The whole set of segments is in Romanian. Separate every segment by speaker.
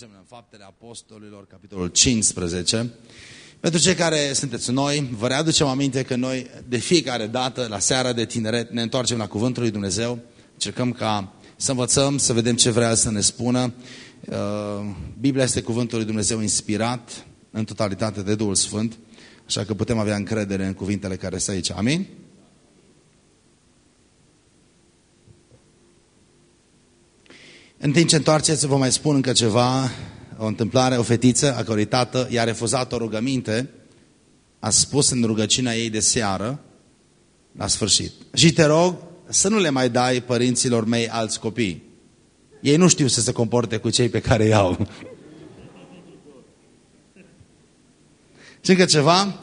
Speaker 1: Mergem în Faptele Apostolilor, capitolul 15. Pentru cei care sunteți noi, vă readucem aminte că noi de fiecare dată, la seara de tineret, ne întoarcem la Cuvântul lui Dumnezeu, încercăm ca să învățăm, să vedem ce vrea să ne spună. Uh, Biblia este Cuvântul lui Dumnezeu inspirat în totalitate de Duhul Sfânt, așa că putem avea încredere în cuvintele care sunt aici. Amin? În timp ce întoarceți, vă mai spun încă ceva, o întâmplare, o fetiță a cărui tată i-a refuzat o rugăminte, a spus în rugăciunea ei de seară, la sfârșit. Și te rog să nu le mai dai părinților mei alți copii. Ei nu știu să se comporte cu cei pe care îi au. Și încă ceva,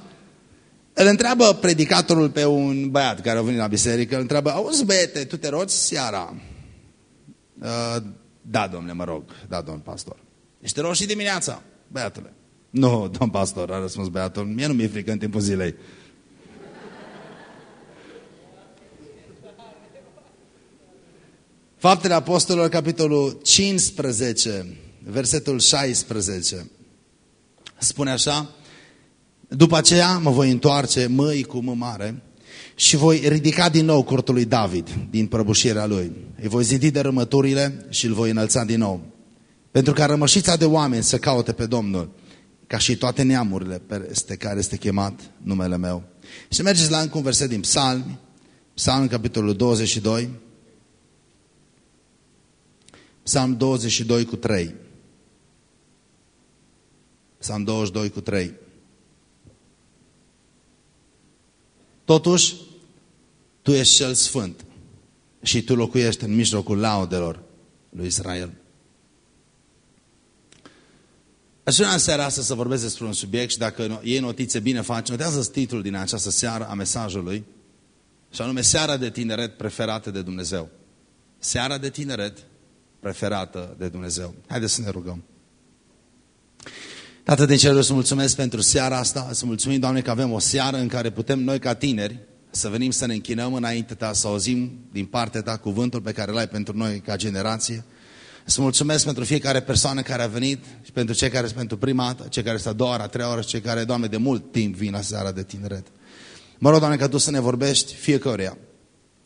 Speaker 1: îl întreabă predicatorul pe un băiat care a venit la biserică, îl întreabă, auzi băiete, tu te rogi seara? Uh, da, domnule, mă rog. Da, domn pastor. Ești te rog și dimineața, băiatule. Nu, domn pastor, a răspuns băiatul. Mie nu mi-e frică în timpul zilei. Faptele Apostolilor, capitolul 15, versetul 16. Spune așa, după aceea mă voi întoarce mâi cu mă mare și voi ridica din nou cortul lui David din prăbușirea lui. Îi voi zidi dărâmăturile și îl voi înălța din nou. Pentru ca rămășița de oameni să caute pe Domnul, ca și toate neamurile peste care este chemat numele meu. Și mergeți la încă un verset din Psalmi, Psalm capitolul 22, Psalm 22 cu 3. Psalm 22 cu 3. Totuși, tu ești cel sfânt și tu locuiești în mijlocul laudelor lui Israel. Aș vrea în seara asta să vorbesc despre un subiect și dacă iei notițe bine faci, notează titlul din această seară a mesajului și anume Seara de tineret preferată de Dumnezeu. Seara de tineret preferată de Dumnezeu. Haideți să ne rugăm. Tată din cer, să mulțumesc pentru seara asta, să mulțumim, Doamne, că avem o seară în care putem noi ca tineri să venim să ne închinăm înainte Ta, să auzim din partea Ta cuvântul pe care l-ai pentru noi ca generație. Să mulțumesc pentru fiecare persoană care a venit și pentru cei care sunt pentru prima dată, cei care sunt a doua, a treia oră și cei care, Doamne, de mult timp vin la seara de tineret. Mă rog, Doamne, ca Tu să ne vorbești fiecăruia.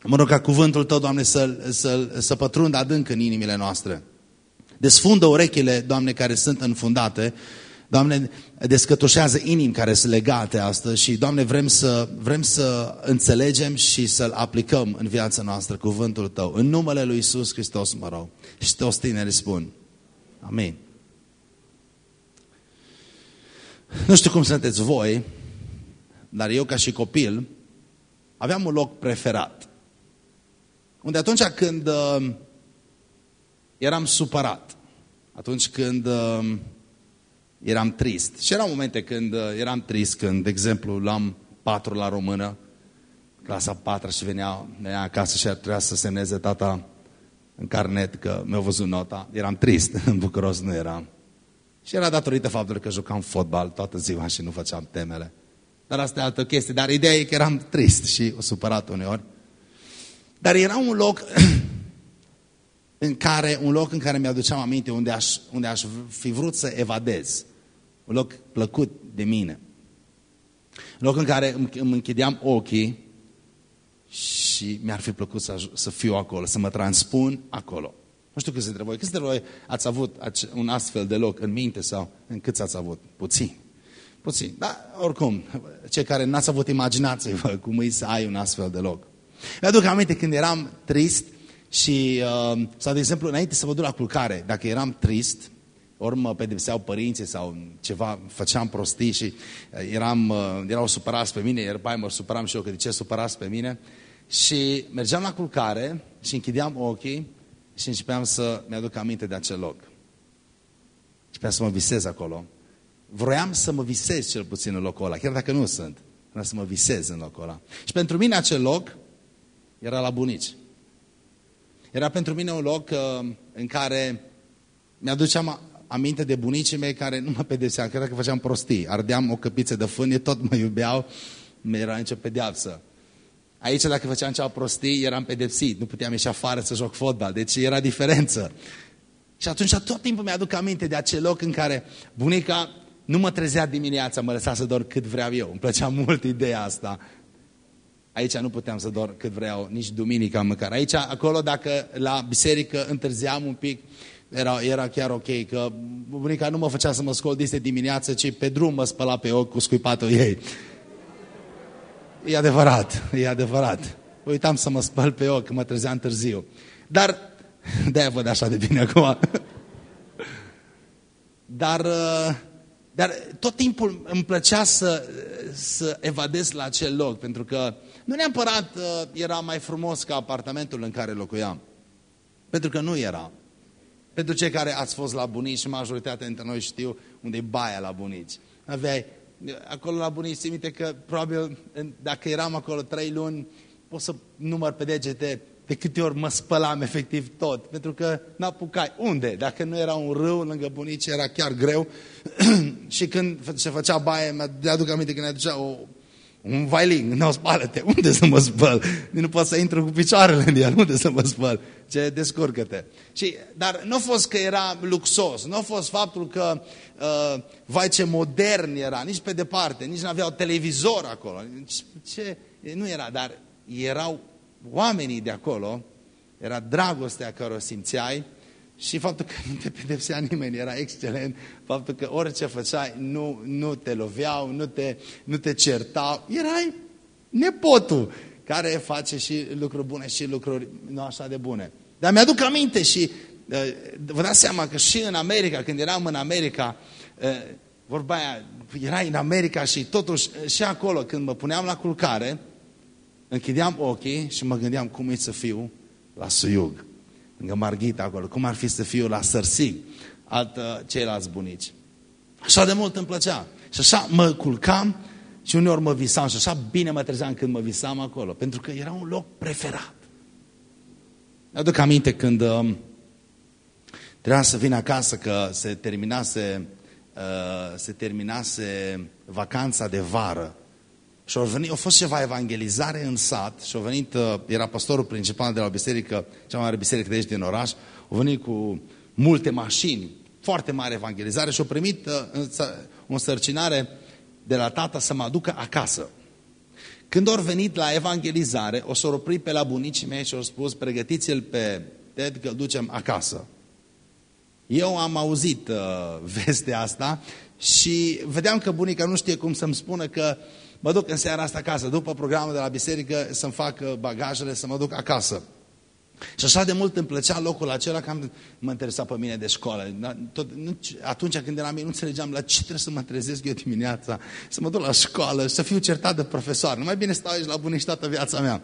Speaker 1: Mă rog ca cuvântul Tău, Doamne, să, să, să pătrundă adânc în inimile noastre. Desfundă urechile, Doamne, care sunt înfundate Doamne, descătușează inimi care sunt legate astăzi și, Doamne, vrem să, vrem să înțelegem și să-L aplicăm în viața noastră cuvântul Tău. În numele Lui Iisus Hristos mă rog. Și toți tinerii spun. Amin. Nu știu cum sunteți voi, dar eu ca și copil aveam un loc preferat. Unde atunci când uh, eram supărat, atunci când uh, eram trist. Și erau momente când uh, eram trist, când, de exemplu, luam patru la română, clasa patra și venea, venea acasă și trebuia să semneze tata în carnet că mi-a văzut nota. Eram trist, în Bucuros nu eram. Și era datorită faptului că jucam fotbal toată ziua și nu făceam temele. Dar asta e altă chestie. Dar ideea e că eram trist și supărat uneori. Dar era un loc în care, un loc în care mi-aduceam aminte unde aș, unde aș fi vrut să evadez. Un loc plăcut de mine. Un loc în care îmi închideam ochii și mi-ar fi plăcut să, să fiu acolo, să mă transpun acolo. Nu știu câți dintre voi, câți dintre voi ați avut un astfel de loc în minte sau în câți ați avut? Puțin. Puțin. Dar oricum, cei care n-ați avut imaginație cum e să ai un astfel de loc. Mi-aduc aminte când eram trist și, uh, sau de exemplu, înainte să vă duc la culcare, dacă eram trist, ori mă pedepseau părinții sau ceva, făceam prostii și uh, eram, uh, erau supărați pe mine, iar bai mă supăram și eu că de ce supărați pe mine. Și mergeam la culcare și închideam ochii și începeam să mi-aduc aminte de acel loc. Începeam să mă visez acolo. Vroiam să mă visez cel puțin în locul ăla, chiar dacă nu sunt. Vreau să mă visez în locul ăla. Și pentru mine acel loc era la bunici. Era pentru mine un loc uh, în care mi-aduceam aminte de bunicii mei care nu mă pedepseau, chiar dacă făceam prostii. Ardeam o căpiță de fân, tot mă iubeau, nu era nicio pedeapsă. Aici, dacă făceam ceva prostii, eram pedepsit. Nu puteam ieși afară să joc fotbal. Deci era diferență. Și atunci tot timpul mi-aduc aminte de acel loc în care bunica nu mă trezea dimineața, mă lăsa să dor cât vreau eu. Îmi plăcea mult ideea asta. Aici nu puteam să dor cât vreau, nici duminica măcar. Aici, acolo, dacă la biserică întârziam un pic, era, era chiar ok, că bunica nu mă făcea să mă scol diste dimineață, ci pe drum mă spăla pe ochi cu scuipatul ei. E adevărat, e adevărat. Uitam să mă spăl pe ochi, mă trezeam târziu. Dar, de-aia văd așa de bine acum. Dar, uh, dar tot timpul îmi plăcea să, să evadez la acel loc, pentru că nu neapărat uh, era mai frumos ca apartamentul în care locuiam. Pentru că nu era. Pentru cei care ați fost la bunici și majoritatea dintre noi știu unde e baia la bunici. Aveai, acolo la bunici, ți minte că probabil dacă eram acolo trei luni, pot să număr pe degete de câte ori mă spălam efectiv tot, pentru că n-apucai. Unde? Dacă nu era un râu lângă bunici, era chiar greu. și când se făcea baie, mi-aduc aminte când ne aducea o, un vailing, nu, spală-te, unde să mă spăl? Nu pot să intru cu picioarele în el, unde să mă spăl? Ce descurcă-te. Și, dar nu a fost că era luxos, nu a fost faptul că, uh, vai ce modern era, nici pe departe, nici nu aveau televizor acolo. Ce, nu era, dar erau oamenii de acolo, era dragostea care o simțeai și faptul că nu te pedepsea nimeni era excelent, faptul că orice făceai nu, nu te loveau, nu te, nu te certau, erai nepotul care face și lucruri bune și lucruri nu așa de bune. Dar mi-aduc aminte și uh, vă dați seama că și în America, când eram în America, uh, vorba aia, erai în America și totuși și acolo când mă puneam la culcare, închideam ochii și mă gândeam cum e să fiu la Suyug, lângă Marghita acolo, cum ar fi să fiu la Sărsig, alt, ceilalți bunici. Așa de mult îmi plăcea. Și așa mă culcam și uneori mă visam și așa bine mă trezeam când mă visam acolo, pentru că era un loc preferat. Mi-aduc aminte când uh, trebuia să vin acasă că se terminase, uh, se terminase vacanța de vară și au venit, a fost ceva evangelizare în sat și au venit, uh, era pastorul principal de la o biserică, cea mai mare biserică de aici din oraș, au venit cu multe mașini, foarte mare evangelizare și au primit uh, o sărcinare de la tata să mă aducă acasă. Când au venit la evangelizare, o să opri pe la bunicii mei și au spus, pregătiți-l pe Ted că îl ducem acasă. Eu am auzit uh, vestea asta și vedeam că bunica nu știe cum să-mi spună că mă duc în seara asta acasă, după programul de la biserică, să-mi fac uh, bagajele, să mă duc acasă. Și așa de mult îmi plăcea locul acela că am, mă interesa pe mine de școală. Tot, nu, atunci când eram mic nu înțelegeam la ce trebuie să mă trezesc eu dimineața, să mă duc la școală, să fiu certat de profesor. Nu mai bine stau aici la bunici toată viața mea.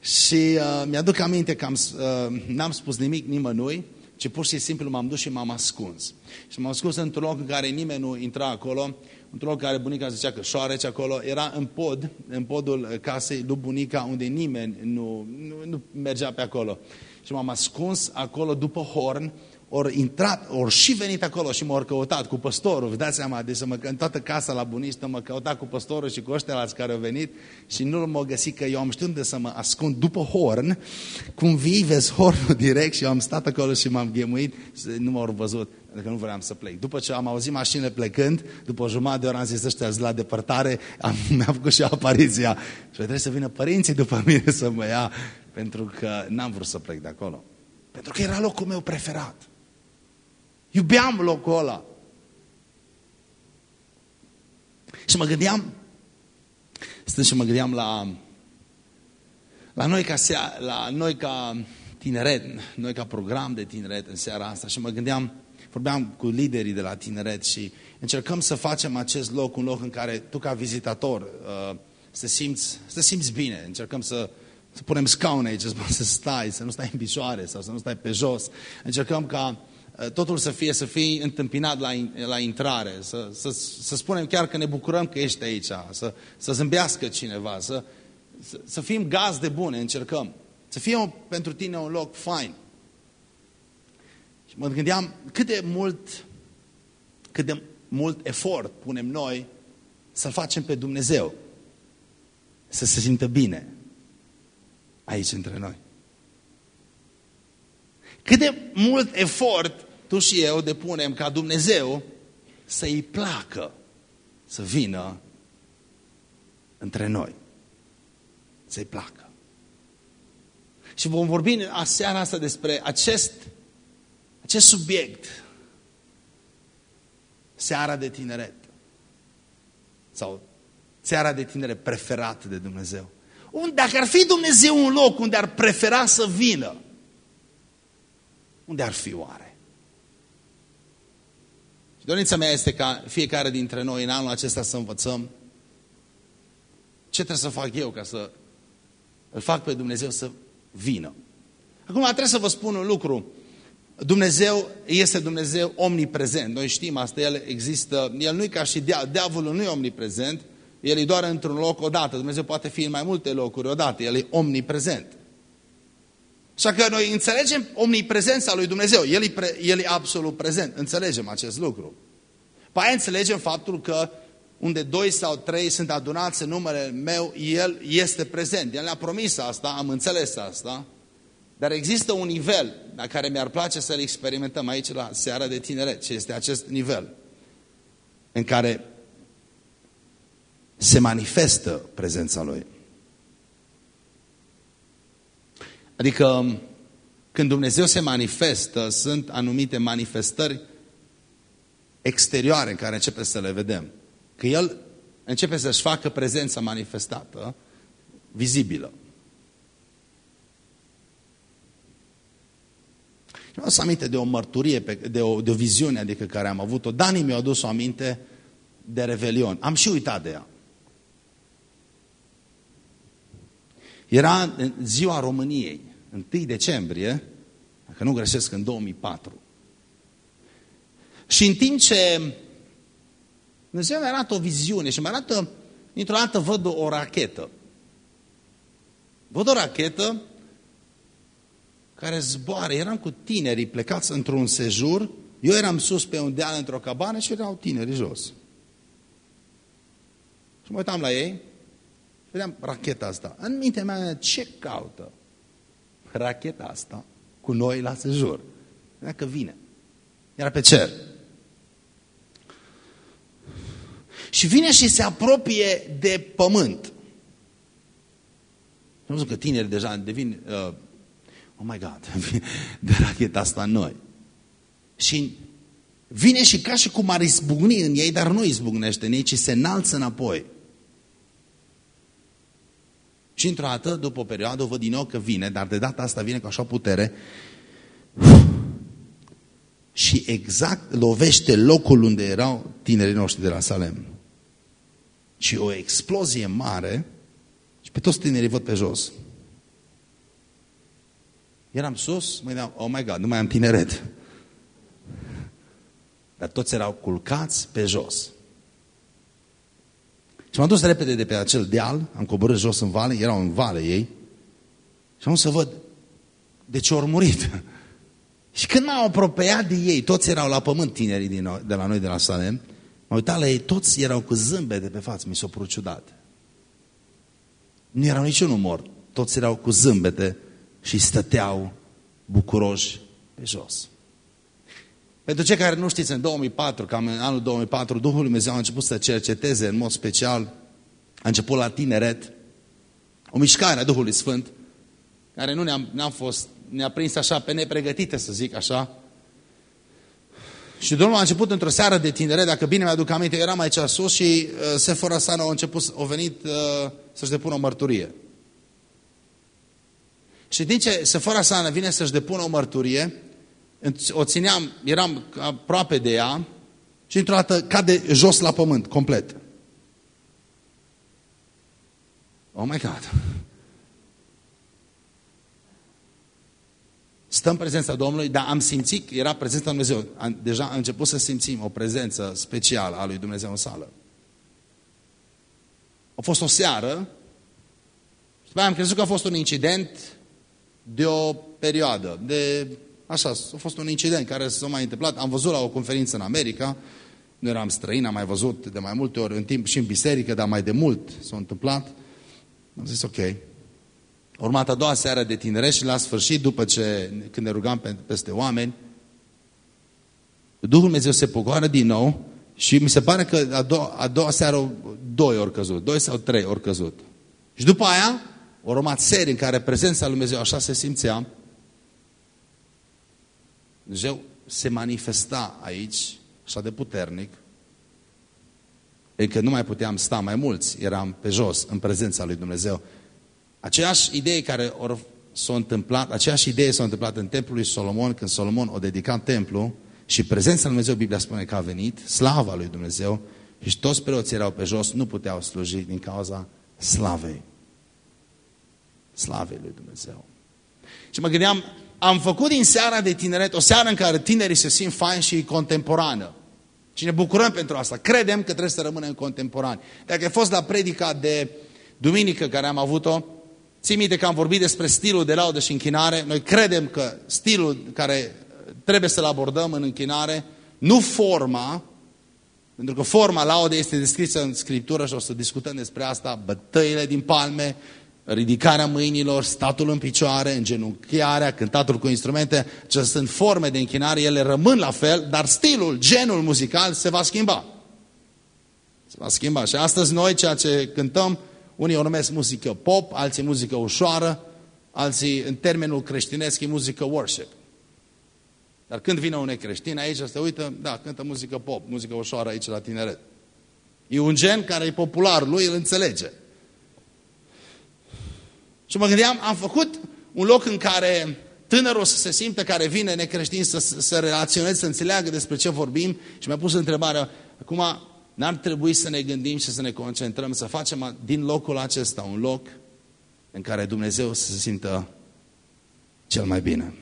Speaker 1: Și uh, mi-aduc aminte că uh, n-am spus nimic nimănui, ci pur și simplu m-am dus și m-am ascuns. Și m-am ascuns într-un loc în care nimeni nu intra acolo, într-un loc care bunica zicea că șoareci acolo, era în pod, în podul casei lui bunica, unde nimeni nu, nu, nu mergea pe acolo. Și m-am ascuns acolo după horn, ori intrat, ori și venit acolo și m-au căutat cu păstorul, vă dați seama, deci mă, în toată casa la bunistă mă căuta cu păstorul și cu ăștia care au venit și nu m-au găsit că eu am știut de să mă ascund după horn, cum vii, vezi hornul direct și eu am stat acolo și m-am ghemuit, nu m-au văzut, pentru că nu vreau să plec. După ce am auzit mașinile plecând, după o jumătate de oră am zis ăștia la depărtare, am, mi-a făcut și apariția. Și trebuie să vină părinții după mine să mă ia, pentru că n-am vrut să plec de acolo. Pentru că era locul meu preferat. Iubeam locul ăla. Și mă gândeam, stând și mă gândeam la, la noi ca, la noi ca tineret, noi ca program de tineret în seara asta și mă gândeam, vorbeam cu liderii de la tineret și încercăm să facem acest loc un loc în care tu ca vizitator uh, să, simți, să simți bine, încercăm să, să punem scaune aici, să stai, să nu stai în picioare sau să nu stai pe jos, încercăm ca Eh, totul să fie, să fii întâmpinat la, la intrare, să, să, să spunem chiar că ne bucurăm că ești aici, să, să zâmbească cineva, să, să, să fim gazde bune, încercăm. Să fie un, pentru tine un loc fain. Și mă gândeam cât de mult, cât de mult efort punem noi să-L facem pe Dumnezeu. Să se simtă bine aici între noi. Cât de mult efort tu și eu depunem ca Dumnezeu să-i placă să vină între noi. Să-i placă. Și vom vorbi în seara asta despre acest, acest subiect. Seara de tineret. Sau seara de tineret preferat de Dumnezeu. Dacă ar fi Dumnezeu un loc unde ar prefera să vină, unde ar fi oare? Și dorința mea este ca fiecare dintre noi în anul acesta să învățăm ce trebuie să fac eu ca să îl fac pe Dumnezeu să vină. Acum trebuie să vă spun un lucru. Dumnezeu este Dumnezeu omniprezent. Noi știm asta, El există, El nu e ca și dia, diavolul nu e omniprezent, El e doar într-un loc odată. Dumnezeu poate fi în mai multe locuri odată, El e omniprezent. Așa că noi înțelegem omniprezența lui Dumnezeu. El e, pre, el e absolut prezent. Înțelegem acest lucru. Pe aia înțelegem faptul că unde doi sau trei sunt adunați în numele meu, El este prezent. El ne-a promis asta, am înțeles asta. Dar există un nivel la care mi-ar place să-l experimentăm aici la seara de tineret, ce este acest nivel în care se manifestă prezența Lui. Adică când Dumnezeu se manifestă, sunt anumite manifestări exterioare în care începe să le vedem. Că El începe să-și facă prezența manifestată vizibilă. Nu să aminte de o mărturie, de o, de o viziune adică care am avut-o. Dani mi-a adus o aminte de Revelion. Am și uitat de ea. Era în ziua României, 1 decembrie, dacă nu greșesc, în 2004. Și în timp ce Dumnezeu mi arată o viziune și mi arată, dintr-o dată văd o rachetă. Văd o rachetă care zboară. Eram cu tinerii plecați într-un sejur. Eu eram sus pe un deal într-o cabană și erau tineri jos. Și mă uitam la ei vedeam racheta asta. În mintea mea, ce caută racheta asta cu noi la sejur? Dacă vine. Era pe cer. Și vine și se apropie de pământ. Am văzut că tineri deja devin, uh, oh my God, de racheta asta în noi. Și vine și ca și cum ar izbucni în ei, dar nu izbucnește în ei, ci se înalță înapoi. Și într-o dată, după o perioadă, o văd din nou că vine, dar de data asta vine cu așa putere și exact lovește locul unde erau tinerii noștri de la Salem. Și o explozie mare și pe toți tinerii văd pe jos. Eram sus, mă gândeam, oh my God, nu mai am tineret. Dar toți erau culcați pe jos. Și m-am dus repede de pe acel deal, am coborât jos în vale, erau în vale ei, și am să văd de ce au murit. și când m-am apropiat de ei, toți erau la pământ tinerii din noi, de la noi de la Salem, m-am uitat la ei, toți erau cu zâmbete pe față, mi s-au pruciudat. Nu erau niciun umor, toți erau cu zâmbete și stăteau bucuroși pe jos. Pentru cei care nu știți, în 2004, cam în anul 2004, Duhul Lui Dumnezeu a început să cerceteze în mod special, a început la tineret, o mișcare a Duhului Sfânt, care nu ne-a ne fost, ne-a prins așa pe nepregătite, să zic așa. Și Domnul a început într-o seară de tineret, dacă bine mi-aduc aminte, eram aici sus și uh, Sefora Sana a început, a venit uh, să-și depună o mărturie. Și din ce Sefora Sana vine să-și depună o mărturie, o țineam, eram aproape de ea și într-o dată cade jos la pământ, complet. Oh my God! Stăm în prezența Domnului, dar am simțit că era prezența Dumnezeu. Am, deja am început să simțim o prezență specială a lui Dumnezeu în sală. A fost o seară și am crezut că a fost un incident de o perioadă, de Așa, a fost un incident care s-a mai întâmplat. Am văzut la o conferință în America, nu eram străin, am mai văzut de mai multe ori în timp și în biserică, dar mai de mult s-a întâmplat. Am zis, ok. Urmat a doua seară de tineret și la sfârșit, după ce, când ne rugam peste oameni, Duhul Dumnezeu se pogoară din nou și mi se pare că a doua, a doua seară doi ori căzut, doi sau trei ori căzut. Și după aia, o urmat serii în care prezența lui Dumnezeu așa se simțea. Dumnezeu se manifesta aici, așa de puternic, că nu mai puteam sta mai mulți, eram pe jos, în prezența lui Dumnezeu. Aceeași idee care s-a întâmplat, aceeași idee s-a întâmplat în templul lui Solomon, când Solomon a dedicat templu și prezența lui Dumnezeu, Biblia spune că a venit, slava lui Dumnezeu, și toți preoții erau pe jos, nu puteau sluji din cauza slavei. Slavei lui Dumnezeu. Și mă gândeam, am făcut din seara de tineret o seară în care tinerii se simt fain și contemporană. Și ne bucurăm pentru asta. Credem că trebuie să rămânem contemporani. Dacă ai fost la predica de duminică care am avut-o, ții minte că am vorbit despre stilul de laudă și închinare. Noi credem că stilul care trebuie să-l abordăm în închinare, nu forma, pentru că forma laudei este descrisă în Scriptură și o să discutăm despre asta, bătăile din palme, ridicarea mâinilor, statul în picioare, îngenunchiarea, cântatul cu instrumente, ce sunt forme de închinare, ele rămân la fel, dar stilul, genul muzical se va schimba. Se va schimba. Și astăzi noi, ceea ce cântăm, unii o numesc muzică pop, alții muzică ușoară, alții, în termenul creștinesc, e muzică worship. Dar când vine un necreștin aici, se uită, da, cântă muzică pop, muzică ușoară aici la tineret. E un gen care e popular, lui îl înțelege. Și mă gândeam, am făcut un loc în care tânărul să se simtă care vine necreștin să, să relaționeze, să înțeleagă despre ce vorbim și mi-a pus întrebarea, acum n-ar trebui să ne gândim și să ne concentrăm, să facem din locul acesta un loc în care Dumnezeu să se simtă cel mai bine.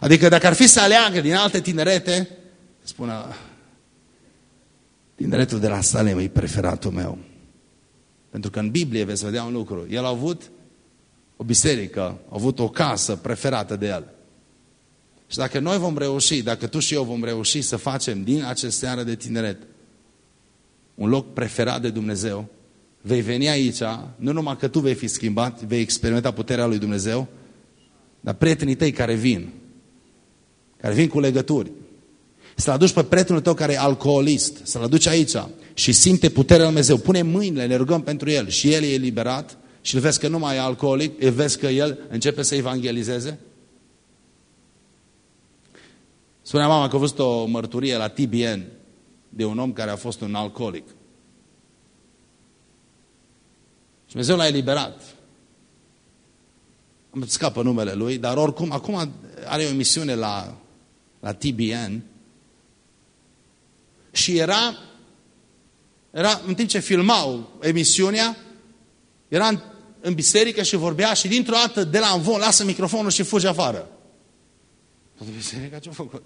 Speaker 1: Adică dacă ar fi să aleagă din alte tinerete, spună, tineretul de la Salem e preferatul meu. Pentru că în Biblie veți vedea un lucru. El a avut o biserică, a avut o casă preferată de el. Și dacă noi vom reuși, dacă tu și eu vom reuși să facem din acest seară de tineret un loc preferat de Dumnezeu, vei veni aici, nu numai că tu vei fi schimbat, vei experimenta puterea lui Dumnezeu, dar prietenii tăi care vin, care vin cu legături, să-l aduci pe prietenul tău care e alcoolist, să-l aduci aici și simte puterea lui Dumnezeu, pune mâinile, ne rugăm pentru el și el e eliberat, și îl vezi că nu mai e alcoolic, îl vezi că el începe să evangelizeze? Spunea mama că a văzut o mărturie la TBN de un om care a fost un alcoolic. Și Dumnezeu l-a eliberat. Am scapă numele lui, dar oricum, acum are o emisiune la, la TBN și era, era, în timp ce filmau emisiunea, era în în biserică și vorbea și dintr-o dată de la învon lasă microfonul și fuge afară. Toată biserica ce-a făcut?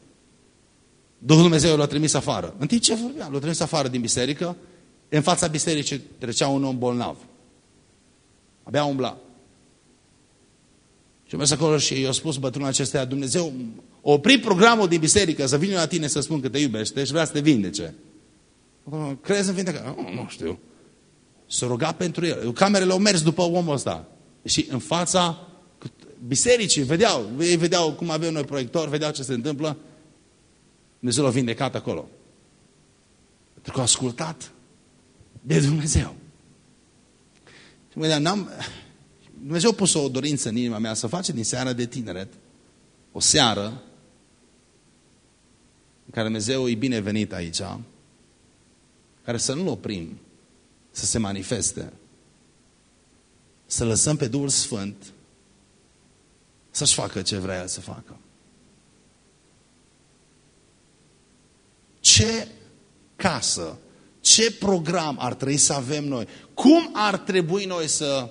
Speaker 1: Duhul Dumnezeu l-a trimis afară. În timp ce vorbea, l-a trimis afară din biserică, în fața bisericii trecea un om bolnav. Abia umbla. Și mers acolo și i-a spus bătrânul acestea, Dumnezeu, opri programul din biserică să vină la tine să spun că te iubește și vrea să te vindece. Crezi în vindecă? Nu, nu știu. S-a rugat pentru el. Camerele au mers după omul ăsta. Și în fața bisericii, vedeau, ei vedeau cum avem noi proiector, vedeau ce se întâmplă. Dumnezeu l-a vindecat acolo. Pentru că a ascultat de Dumnezeu. Și mă n-am... Dumnezeu a pus o dorință în inima mea să face din seara de tineret o seară în care Dumnezeu e binevenit aici, care să nu-L oprim, să se manifeste. Să lăsăm pe Duhul Sfânt să-și facă ce vrea El să facă. Ce casă, ce program ar trebui să avem noi? Cum ar trebui noi să,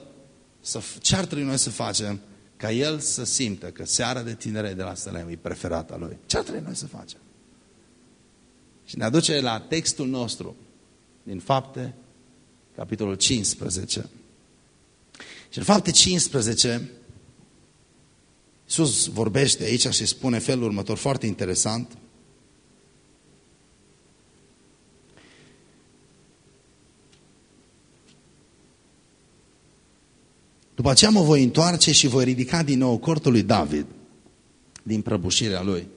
Speaker 1: să ce ar trebui noi să facem ca el să simtă că seara de tinere de la Sălem e preferata lui? Ce ar trebui noi să facem? Și ne aduce la textul nostru din fapte capitolul 15. Și în fapte 15, Iisus vorbește aici și spune felul următor, foarte interesant. După aceea mă voi întoarce și voi ridica din nou cortul lui David din prăbușirea lui.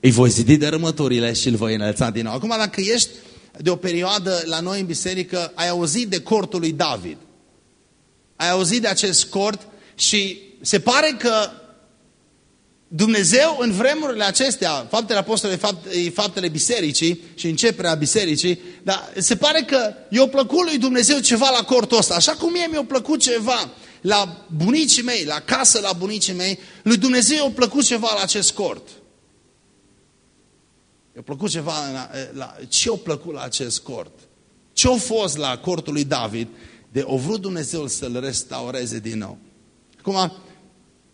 Speaker 1: Îi voi zidi dărâmăturile și îl voi înălța din nou. Acum, dacă ești de o perioadă la noi în biserică, ai auzit de cortul lui David. Ai auzit de acest cort și se pare că Dumnezeu în vremurile acestea, faptele apostole, faptele bisericii și începerea bisericii, dar se pare că i-a plăcut lui Dumnezeu ceva la cortul ăsta. Așa cum mie mi-a plăcut ceva la bunicii mei, la casă la bunicii mei, lui Dumnezeu i-a plăcut ceva la acest cort. I-a plăcut ceva, la, la, ce a plăcut la acest cort? Ce a fost la cortul lui David de o vrut Dumnezeu să-l restaureze din nou? Acum,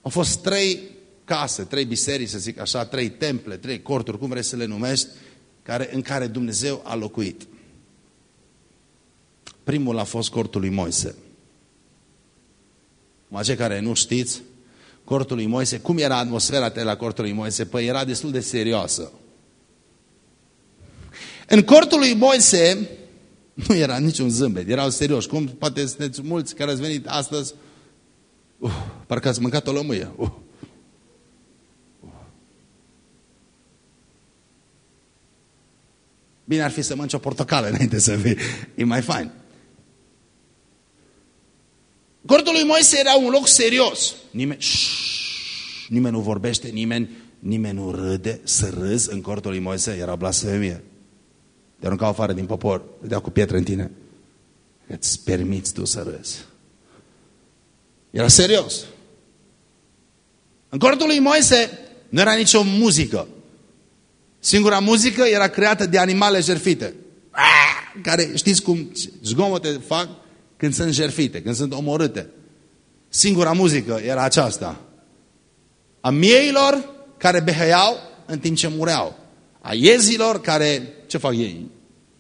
Speaker 1: au fost trei case, trei biserici, să zic așa, trei temple, trei corturi, cum vrei să le numești, care, în care Dumnezeu a locuit. Primul a fost cortul lui Moise. Mă cei care nu știți, cortul lui Moise, cum era atmosfera de la cortul lui Moise? Păi era destul de serioasă. În cortul lui Moise nu era niciun zâmbet, erau serioși. Cum poate sunteți mulți care ați venit astăzi, uh, parcă ați mâncat o lămâie. Uh. Bine ar fi să mănânci o portocală înainte să vii. E mai fain. Cortul lui Moise era un loc serios. Nimeni, șș, nimeni nu vorbește, nimeni, nimeni nu râde. Să râzi în cortul lui Moise era blasfemie. Te aruncau afară din popor, dea cu pietre în tine. Îți permiți tu să râzi. Era serios. În cortul lui Moise nu era nicio muzică. Singura muzică era creată de animale jerfite. Care știți cum zgomote fac când sunt jerfite, când sunt omorâte. Singura muzică era aceasta. A mieilor care behăiau în timp ce mureau. A iezilor care, ce fac ei?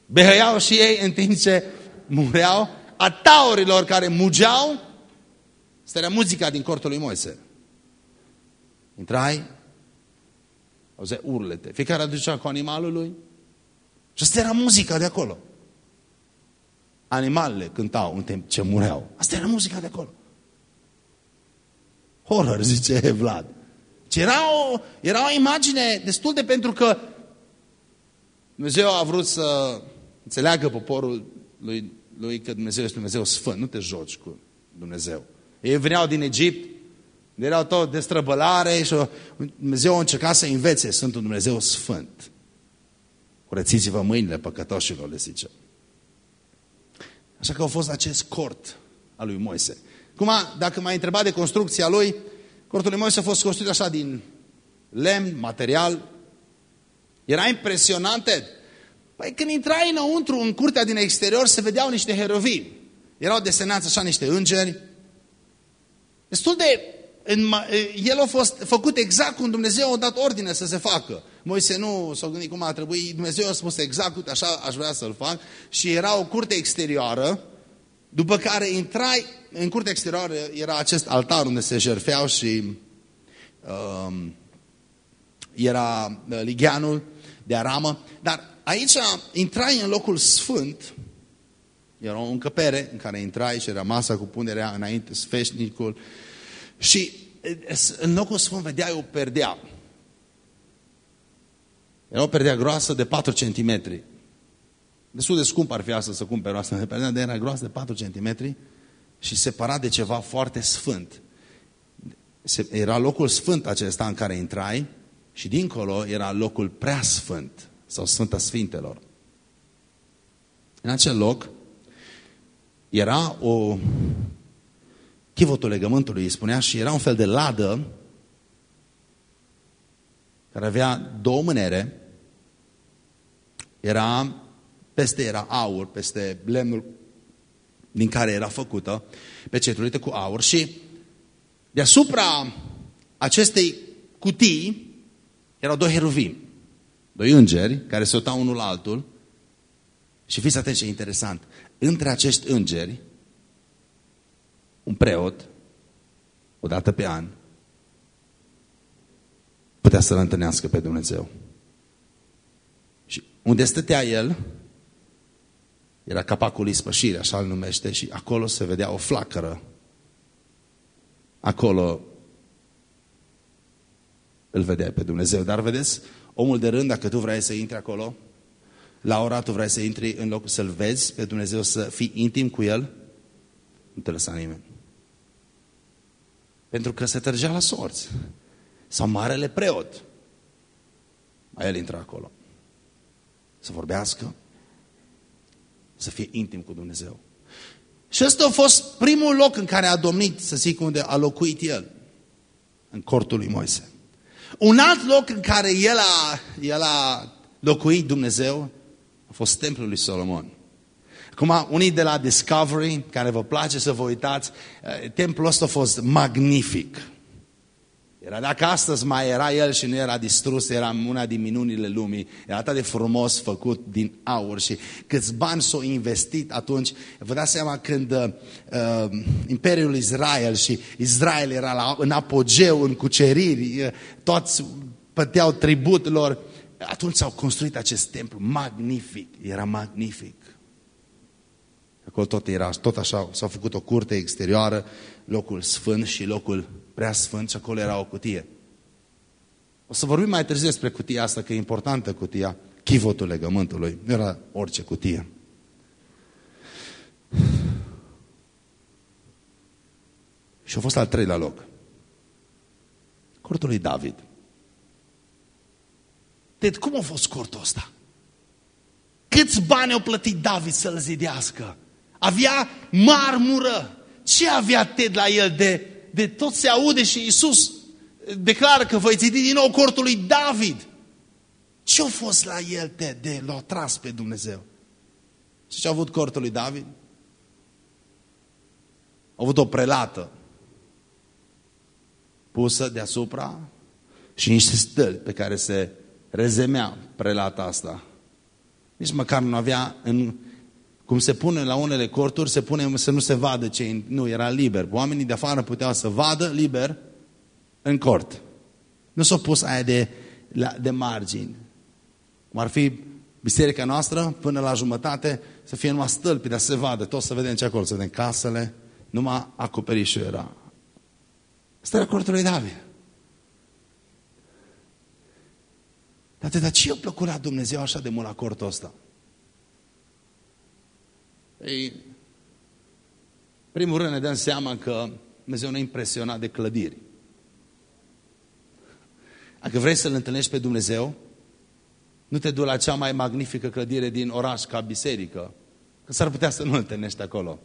Speaker 1: Behăiau și ei în timp ce mureau. A taurilor care mugeau. Asta era muzica din cortul lui Moise. Intrai, auzea urlete. Fiecare aducea cu animalul lui. Și asta era muzica de acolo. Animalele cântau în timp ce mureau. Asta era muzica de acolo. Horror, zice Vlad. Ce era o, era o imagine destul de pentru că Dumnezeu a vrut să înțeleagă poporul lui, lui că Dumnezeu este Dumnezeu sfânt. Nu te joci cu Dumnezeu. Ei veneau din Egipt, erau tot de străbălare și Dumnezeu a încercat să învețe. Sunt un Dumnezeu sfânt. Curățiți-vă mâinile păcătoșilor, le zice. Așa că a fost acest cort al lui Moise. Cum, dacă m-ai întrebat de construcția lui, cortul lui Moise a fost construit așa din lemn, material. Era impresionante. Păi când intrai înăuntru, în curtea din exterior, se vedeau niște herovii. Erau desenați așa niște îngeri. Destul de... În, el a fost făcut exact cum Dumnezeu a dat ordine să se facă. Moise nu s-a gândit cum a trebuit, Dumnezeu a spus exact, uite, așa aș vrea să-l fac. Și era o curte exterioară, după care intrai, în curtea exterioară era acest altar unde se jerfeau și um, era uh, ligheanul de aramă. Dar aici intrai în locul sfânt, era o încăpere în care intrai și era masa cu punerea înainte, sfeșnicul, și în locul sfânt vedeai o perdea. Era o perdea groasă de 4 cm. Destul de scump ar fi asta să cumperi o astfel de perdea, dar era groasă de 4 cm și separat de ceva foarte sfânt. Era locul sfânt acesta în care intrai și dincolo era locul prea sfânt sau Sfânta Sfintelor. În acel loc era o chivotul legământului, îi spunea, și era un fel de ladă care avea două mânere, era, peste era aur, peste lemnul din care era făcută, peceturită cu aur și deasupra acestei cutii erau doi heruvimi, doi îngeri care se uitau unul la altul și fiți atenți ce interesant, între acești îngeri, un preot, o dată pe an, putea să-L întâlnească pe Dumnezeu. Și unde stătea el, era capacul ispășirii, așa îl numește, și acolo se vedea o flacără. Acolo îl vedea pe Dumnezeu. Dar vedeți, Omul de rând, dacă tu vrei să intri acolo, la ora tu vrei să intri în loc să-L vezi pe Dumnezeu, să fii intim cu El, nu te lăsa nimeni. Pentru că se tărgea la sorți. Sau marele preot. Mai el intră acolo. Să vorbească, să fie intim cu Dumnezeu. Și ăsta a fost primul loc în care a domnit, să zic unde a locuit el. În cortul lui Moise. Un alt loc în care el a, el a locuit Dumnezeu a fost templul lui Solomon. Acum, unii de la Discovery, care vă place să vă uitați, eh, templul ăsta a fost magnific. Era dacă astăzi mai era el și nu era distrus, era una din minunile lumii. Era atât de frumos făcut din aur și câți bani s-au investit atunci. Vă dați seama când uh, Imperiul Israel și Israel era la, în apogeu, în cuceriri, uh, toți păteau tribut lor. Atunci s-au construit acest templu magnific, era magnific. Acolo tot era, tot așa, s-a făcut o curte exterioară, locul sfânt și locul prea sfânt și acolo era o cutie. O să vorbim mai târziu despre cutia asta, că e importantă cutia, chivotul legământului, nu era orice cutie. Și a fost al treilea loc. Cortul lui David. Ted, cum a fost cortul ăsta? Câți bani au plătit David să-l zidească? Avea marmură. Ce avea Ted la el de de tot se aude și Iisus declară că voi zidi din nou cortul lui David. Ce a fost la el de, de l-a tras pe Dumnezeu? Și ce a avut cortul lui David? A avut o prelată pusă deasupra și niște stăli pe care se rezemea prelata asta. Nici măcar nu avea în cum se pune la unele corturi, se pune să nu se vadă ce Nu, era liber. Oamenii de afară puteau să vadă liber în cort. Nu s-a pus aia de, de margini. Cum ar fi biserica noastră, până la jumătate, să fie numai stâlpi, dar să se vadă, tot să vedem ce acolo, să vedem casele, numai acoperișul era. Asta era cortul lui David. Dar, dar ce i-a plăcut la Dumnezeu așa de mult la cortul ăsta? Ei, primul rând ne dăm seama că Dumnezeu ne impresionat de clădiri. Dacă vrei să-L întâlnești pe Dumnezeu, nu te du la cea mai magnifică clădire din oraș ca biserică, că s-ar putea să nu întâlnești acolo.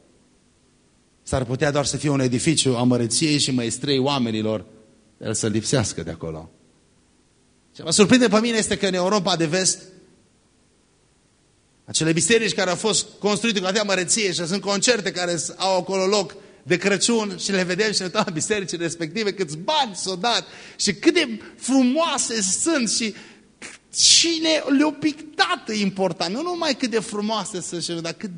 Speaker 1: S-ar putea doar să fie un edificiu a măreției și măestrei oamenilor, el să lipsească de acolo. Ce mă surprinde pe mine este că în Europa de vest acele biserici care au fost construite cu atâtea măreție și sunt concerte care au acolo loc de Crăciun și le vedem și ne uităm la bisericile respective, câți bani s-au dat și cât de frumoase sunt și cine le-a pictat e important. Nu numai cât de frumoase sunt, dar cât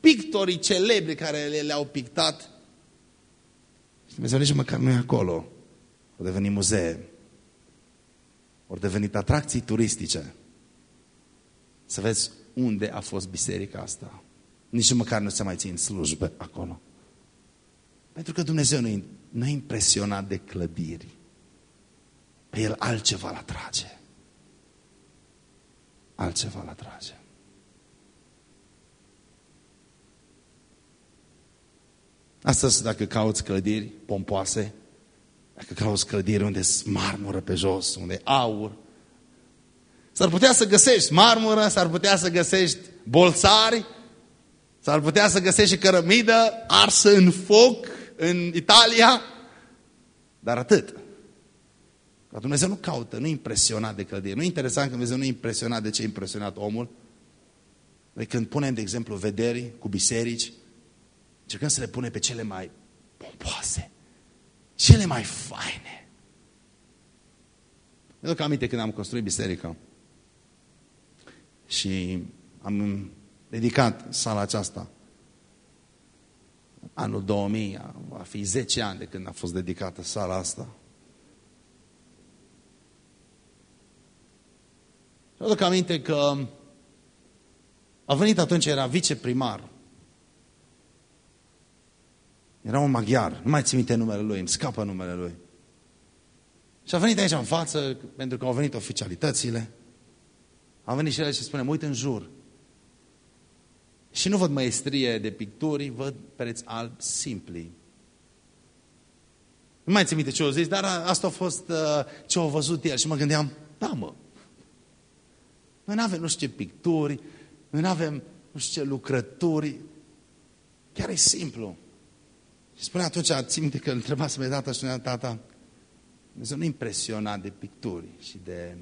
Speaker 1: pictorii celebri care le-au pictat. Și Dumnezeu nici măcar nu e acolo. Au devenit muzee. Au devenit atracții turistice. Să vezi unde a fost biserica asta. Nici măcar nu se mai țin slujbe acolo. Pentru că Dumnezeu nu e, nu e impresionat de clădiri. Pe El altceva l atrage. Altceva l atrage. Astăzi, dacă cauți clădiri pompoase, dacă cauți clădiri unde sunt marmură pe jos, unde aur, S-ar putea să găsești marmură, s-ar putea să găsești bolțari, s-ar putea să găsești și cărămidă arsă în foc în Italia, dar atât. Că Dumnezeu nu caută, nu e impresionat de clădire. Nu e interesant că Dumnezeu nu e impresionat de ce e impresionat omul. Noi când punem, de exemplu, vederi cu biserici, încercăm să le punem pe cele mai pompoase, cele mai faine. Mi duc aminte când am construit biserica. Și am dedicat sala aceasta. Anul 2000, va fi 10 ani de când a fost dedicată sala asta. Și aduc aminte că a venit atunci, era viceprimar. Era un maghiar, nu mai țin minte numele lui, îmi scapă numele lui. Și a venit aici în față, pentru că au venit oficialitățile. A venit și el și spune, mă uit în jur. Și nu văd maestrie de picturi, văd pereți albi simpli. Nu mai țin minte ce au zis, dar asta a fost uh, ce au văzut el. Și mă gândeam, da mă, noi nu avem nu știu ce picturi, noi nu avem nu știu ce lucrături. Chiar e simplu. Și spune atunci, țin minte că îl întreba să tata și spunea, tata, Dumnezeu nu impresionat de picturi și de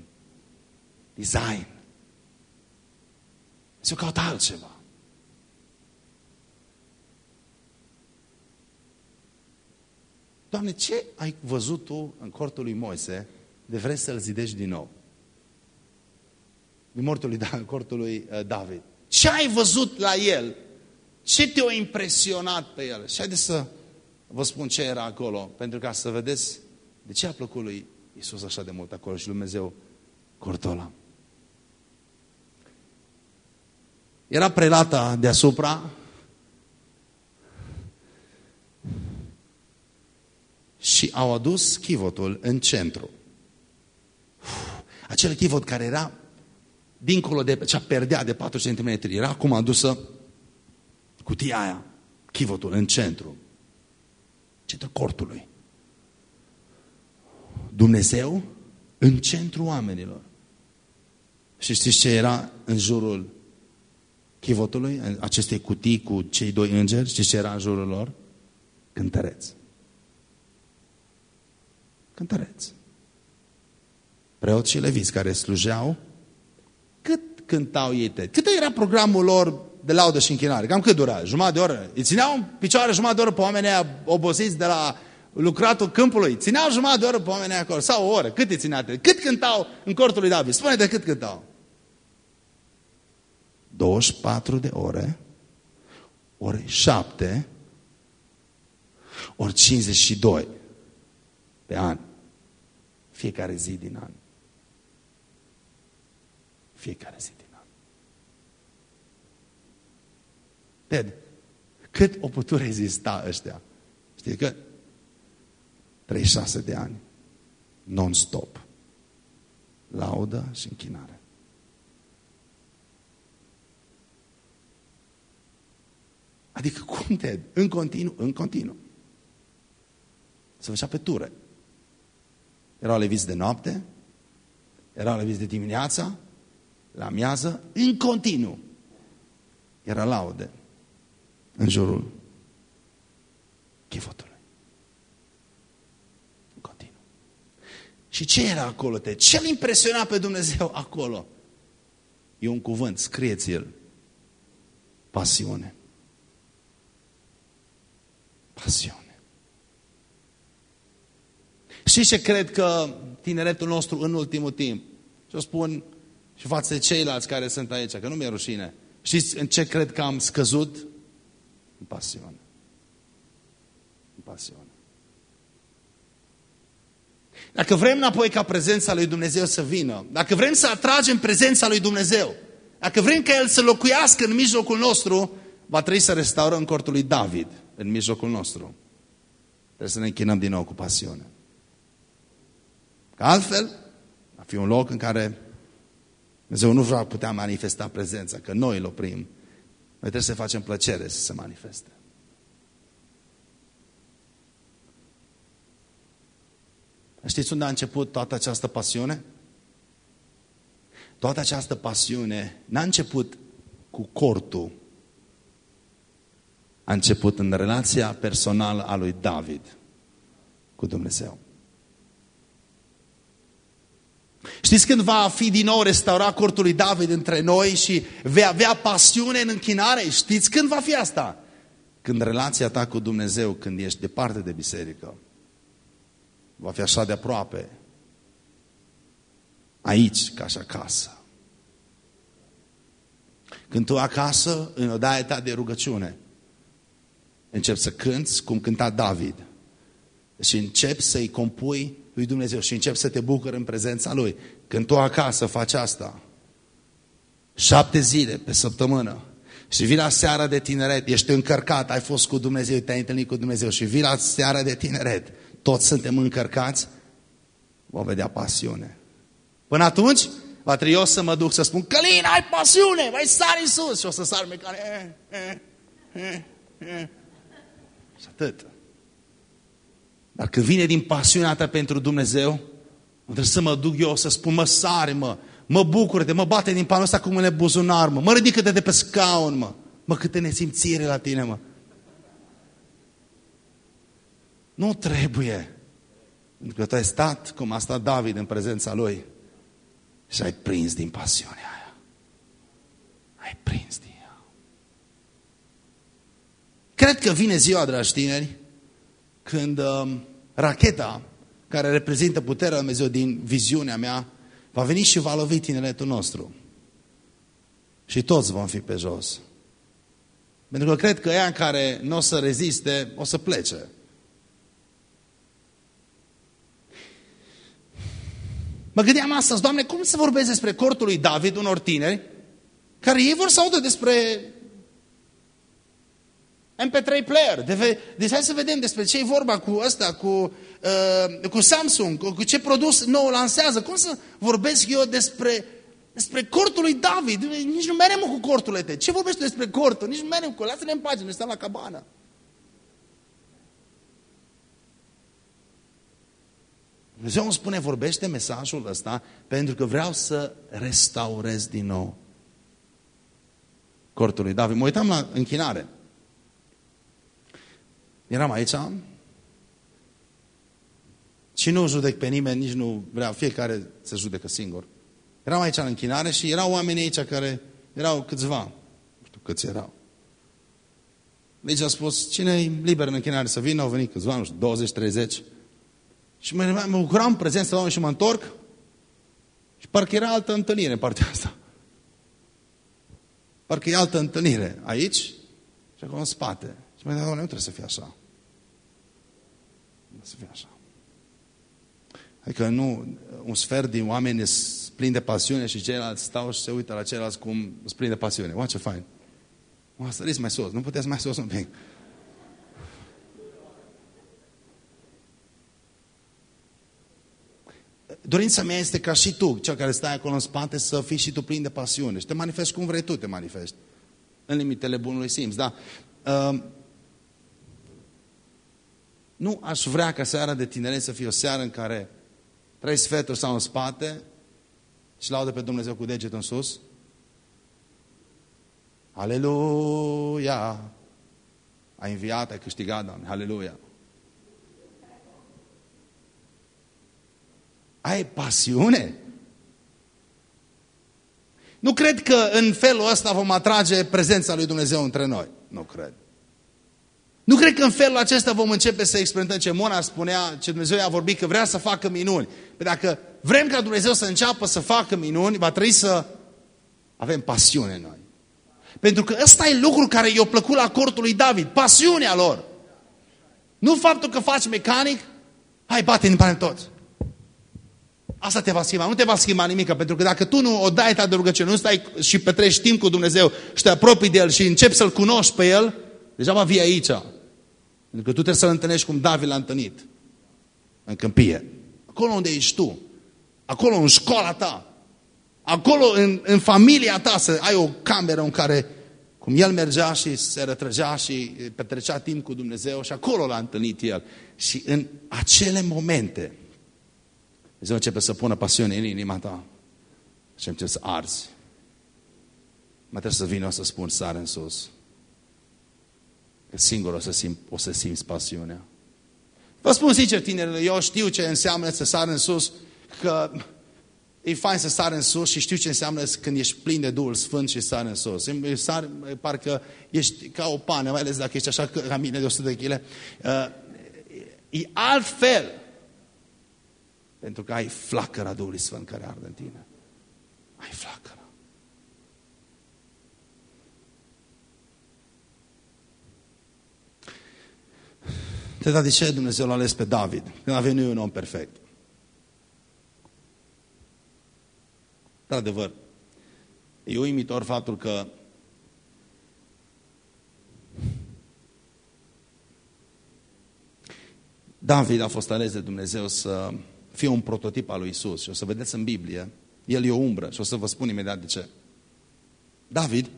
Speaker 1: design. Să caută altceva. Doamne, ce ai văzut Tu în cortul lui Moise de vrei să-l zidești din nou? Din mortul lui, da, cortul lui uh, David. Ce ai văzut la el? Ce te-a impresionat pe el? Și haideți să vă spun ce era acolo, pentru ca să vedeți de ce a plăcut lui Isus așa de mult acolo și Dumnezeu cortul ăla. Era prelata deasupra și au adus chivotul în centru. Acel chivot care era dincolo de cea perdea de 4 cm, era acum adusă cutia aia, chivotul în centru. Centrul cortului. Dumnezeu în centrul oamenilor. Și știți ce era în jurul chivotului, în acestei cutii cu cei doi îngeri? Știți ce era în jurul lor? Cântăreți. Cântăreți. Preoți și leviți care slujeau, cât cântau ei tăi? Cât era programul lor de laudă și închinare? Cam cât dura? Jumătate de oră? Îi țineau în picioare jumătate de oră pe oamenii obosiți de la lucratul câmpului. Țineau jumătate de oră pe oamenii acolo. Sau o oră. Cât îi ținea? Cât cântau în cortul lui David? Spune de cât cântau. 24 de ore, ori 7, ori 52 pe an. Fiecare zi din an. Fiecare zi din an. Ted, cât o putut rezista ăștia? Știi că 36 de ani, non-stop, laudă și închinare. Adică cum te, în continuu, în continuu. Se făcea pe ture. Erau leviți de noapte, erau leviți de dimineața, la miază, în continuu. Era laude în jurul chifotului. În continuu. Și ce era acolo? Te? Ce l impresiona pe Dumnezeu acolo? E un cuvânt, scrieți-l. Pasiune. Pasiune. Știți ce cred că tineretul nostru în ultimul timp, și o spun și față de ceilalți care sunt aici, că nu mi-e rușine, știți în ce cred că am scăzut? În pasiune. În pasiune. Dacă vrem înapoi ca prezența lui Dumnezeu să vină, dacă vrem să atragem prezența lui Dumnezeu, dacă vrem ca El să locuiască în mijlocul nostru, va trebui să restaurăm cortul lui David în mijlocul nostru. Trebuie să ne închinăm din nou cu pasiune. Că altfel, va fi un loc în care Dumnezeu nu va putea manifesta prezența, că noi îl oprim. Noi trebuie să facem plăcere să se manifeste. Știți unde a început toată această pasiune? Toată această pasiune n-a început cu cortul, a început în relația personală a lui David cu Dumnezeu. Știți când va fi din nou restaurat cortul lui David între noi și vei avea pasiune în închinare? Știți când va fi asta? Când relația ta cu Dumnezeu, când ești departe de biserică, va fi așa de aproape. Aici, ca și acasă. Când tu acasă, în odaia ta de rugăciune, începi să cânți cum cânta David și începi să-i compui lui Dumnezeu și începi să te bucuri în prezența Lui. Când tu acasă faci asta, șapte zile pe săptămână, și vii la seara de tineret, ești încărcat, ai fost cu Dumnezeu, te-ai întâlnit cu Dumnezeu și vii la seara de tineret, toți suntem încărcați, vom vedea pasiune. Până atunci, va trebui eu să mă duc să spun, Călin, ai pasiune, mai sari sus. Și o să sar mecanic. Eh, eh, eh, eh. Și atât. Dar când vine din pasiunea ta pentru Dumnezeu, trebuie să mă duc eu să spun, mă sare, mă, mă bucură de mă bate din panul ăsta cu mâine buzunar, mă, mă ridică de, de pe scaun, mă, mă, câte nesimțire la tine, mă. Nu trebuie. Pentru că tu ai stat, cum a stat David în prezența lui, și ai prins din pasiunea aia. Ai prins din ea. Cred că vine ziua, dragi tineri, când um, racheta care reprezintă puterea Lui Dumnezeu din viziunea mea, va veni și va lovi tineretul nostru. Și toți vom fi pe jos. Pentru că cred că ea care nu o să reziste, o să plece. Mă gândeam astăzi, Doamne, cum să vorbesc despre cortul lui David unor tineri care ei vor să audă despre MP3 player. De, deci hai să vedem despre ce e vorba cu ăsta, cu, uh, cu Samsung, cu, cu ce produs nou lansează. Cum să vorbesc eu despre, despre cortul lui David? Nici nu merem cu cortul tău. Ce vorbești despre cortul? Nici nu merem cu Lasă-ne în pace, noi stăm la cabană. Dumnezeu îmi spune, vorbește mesajul ăsta pentru că vreau să restaurez din nou cortul lui David. Mă uitam la închinare. Eram aici și nu judec pe nimeni, nici nu vreau, fiecare să judecă singur. Eram aici în închinare și erau oameni aici care erau câțiva, nu știu câți erau. Deci a spus, cine e liber în închinare să vină, au venit câțiva, nu știu, 20-30. Și mă, mă bucuram prezența Domnului și mă întorc și parcă era altă întâlnire în partea asta. Parcă e altă întâlnire aici și acolo în spate. Și mă Doamne, nu trebuie să fie așa. Nu să fie așa. Adică nu, un sfert din oameni sunt plin de pasiune și ceilalți stau și se uită la ceilalți cum sunt plin de pasiune. Oa, ce fain. Oa, săriți mai sus. Nu puteți mai sus un pic. Dorința mea este ca și tu, cel care stai acolo în spate, să fii și tu plin de pasiune. Și te manifesti cum vrei tu, te manifesti. În limitele bunului simț, da? Uh, nu aș vrea ca seara de tineret să fie o seară în care trei sfeturi sau în spate și laudă pe Dumnezeu cu degetul în sus. Aleluia! Ai înviat, ai câștigat, Doamne. Aleluia! Ai pasiune? Nu cred că în felul ăsta vom atrage prezența lui Dumnezeu între noi. Nu cred. Nu cred că în felul acesta vom începe să experimentăm ce Mona spunea, ce Dumnezeu i-a vorbit, că vrea să facă minuni. Păi dacă vrem ca Dumnezeu să înceapă să facă minuni, va trebui să avem pasiune în noi. Pentru că ăsta e lucru care i-a plăcut la cortul lui David, pasiunea lor. Nu faptul că faci mecanic, hai bate în pane toți. Asta te va schimba, nu te va schimba nimic, pentru că dacă tu nu o dai ta de rugăciune, nu stai și petrești timp cu Dumnezeu și te apropii de El și începi să-L cunoști pe El, deja vii aici. Pentru că tu trebuie să-L întâlnești cum David l-a întâlnit. În câmpie. Acolo unde ești tu. Acolo în școala ta. Acolo în, în familia ta să ai o cameră în care cum el mergea și se retrăgea și petrecea timp cu Dumnezeu și acolo l-a întâlnit el. Și în acele momente Dumnezeu începe să pună pasiune în inima ta și începe să arzi. Mai trebuie să vină să spun sare în sus. Că singur o să, simt, o să simți pasiunea. Vă spun sincer, tinerile, eu știu ce înseamnă să sar în sus, că e fain să sar în sus și știu ce înseamnă când ești plin de Duhul Sfânt și sar în sus. Sar, parcă ești ca o pană, mai ales dacă ești așa ca mine de 100 de kg. Uh, e altfel. Pentru că ai flacăra Duhului Sfânt care arde în tine. Ai flacăra. Te da de ce Dumnezeu l-a ales pe David? Când a venit un om perfect. Dar adevăr, e uimitor faptul că David a fost ales de Dumnezeu să fie un prototip al lui Isus. Și o să vedeți în Biblie, el e o umbră și o să vă spun imediat de ce. David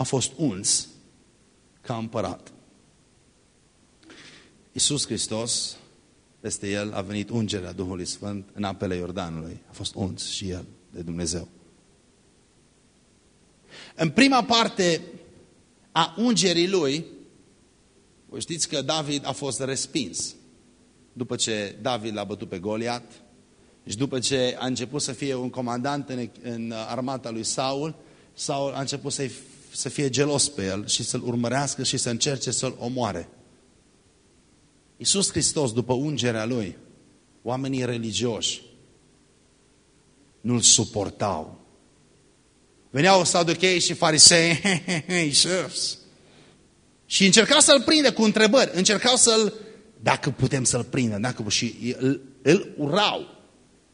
Speaker 1: a fost uns ca împărat. Iisus Hristos, peste el a venit ungerea Duhului Sfânt în apele Iordanului. A fost uns și el de Dumnezeu. În prima parte a ungerii lui, voi știți că David a fost respins. După ce David l-a bătut pe Goliat și după ce a început să fie un comandant în, în armata lui Saul, Saul a început să, să fie gelos pe el și să-l urmărească și să încerce să-l omoare. Iisus Hristos, după ungerea Lui, oamenii religioși nu-L suportau. Veneau saduchei și farisei, Iisus. Și încercau să-L prindă cu întrebări. Încercau să-L, dacă putem să-L prindă, dacă, și îl, îl urau,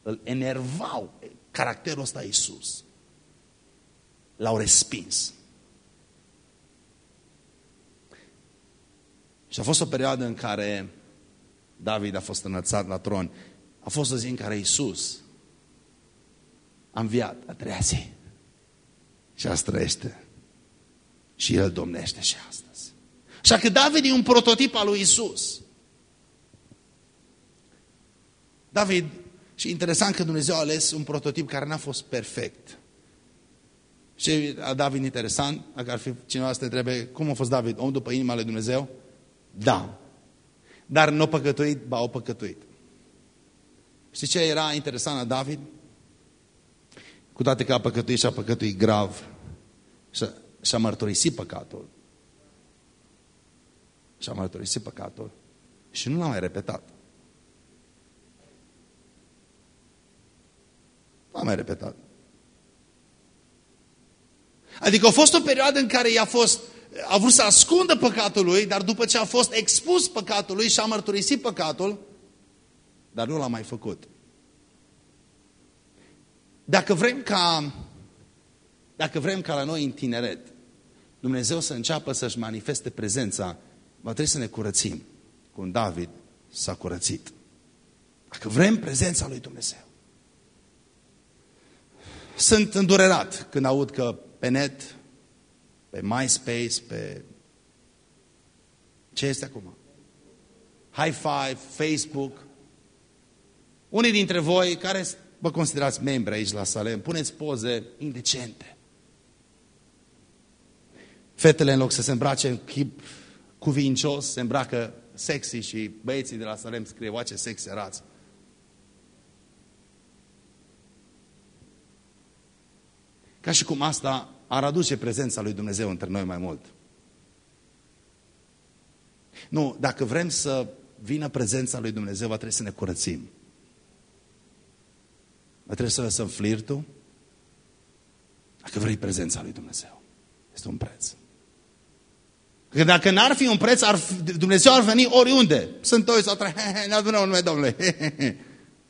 Speaker 1: îl enervau. Caracterul ăsta Iisus. L-au respins. Și a fost o perioadă în care David a fost înălțat la tron. A fost o zi în care Iisus a înviat a treia zi. Și asta trăiește. Și El domnește și astăzi. Așa că David e un prototip al lui Isus. David, și interesant că Dumnezeu a ales un prototip care n-a fost perfect. Și a David interesant, dacă ar fi cineva să te întrebe, cum a fost David? Om după inima lui Dumnezeu? Da. Dar nu a păcătuit, ba au păcătuit. Știi ce era interesant la David? Cu toate că a păcătuit și a păcătuit grav și a mărturisit păcatul. Și a mărturisit păcatul și nu l-a mai repetat. Nu l-a mai repetat. Adică a fost o perioadă în care i-a fost a vrut să ascundă păcatul lui, dar după ce a fost expus păcatul lui și a mărturisit păcatul, dar nu l-a mai făcut. Dacă vrem ca, dacă vrem ca la noi în tineret, Dumnezeu să înceapă să-și manifeste prezența, va trebui să ne curățim, cum David s-a curățit. Dacă vrem prezența lui Dumnezeu. Sunt îndurerat când aud că pe net pe MySpace, pe... Ce este acum? High Five, Facebook. Unii dintre voi care vă considerați membri aici la Salem, puneți poze indecente. Fetele în loc să se îmbrace în chip cuvincios, se îmbracă sexy și băieții de la Salem scrie, oace sexy arați. Ca și cum asta ar aduce prezența lui Dumnezeu între noi mai mult. Nu, dacă vrem să vină prezența lui Dumnezeu, va trebui să ne curățim. Va trebui să lăsăm flirtul. Dacă vrei prezența lui Dumnezeu. Este un preț. Că dacă n-ar fi un preț, ar fi, Dumnezeu ar veni oriunde. Sunt doi sau trei, ne adunăm nume Domnului.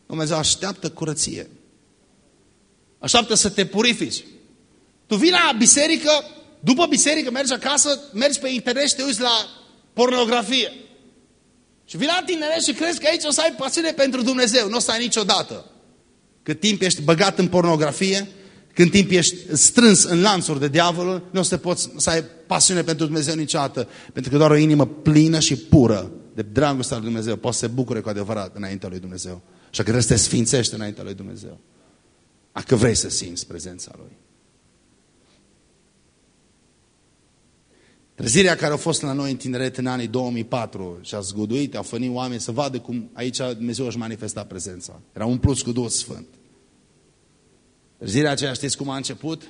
Speaker 1: Dumnezeu așteaptă curăție. Așteaptă să te purifici. Tu vii la biserică, după biserică mergi acasă, mergi pe internet și te uiți la pornografie. Și vii la tineret și crezi că aici o să ai pasiune pentru Dumnezeu. Nu o să ai niciodată. Cât timp ești băgat în pornografie, când timp ești strâns în lanțuri de diavolul, nu o să poți să ai pasiune pentru Dumnezeu niciodată. Pentru că doar o inimă plină și pură de dragostea lui Dumnezeu poate să se bucure cu adevărat înaintea lui Dumnezeu. Așa că trebuie să te sfințești înaintea lui Dumnezeu. Dacă vrei să simți prezența Lui. Trezirea care a fost la noi în tineret în anii 2004 și a zguduit, a fănit oameni să vadă cum aici Dumnezeu își manifesta prezența. Era un plus cu Duhul Sfânt. Trezirea aceea știți cum a început? A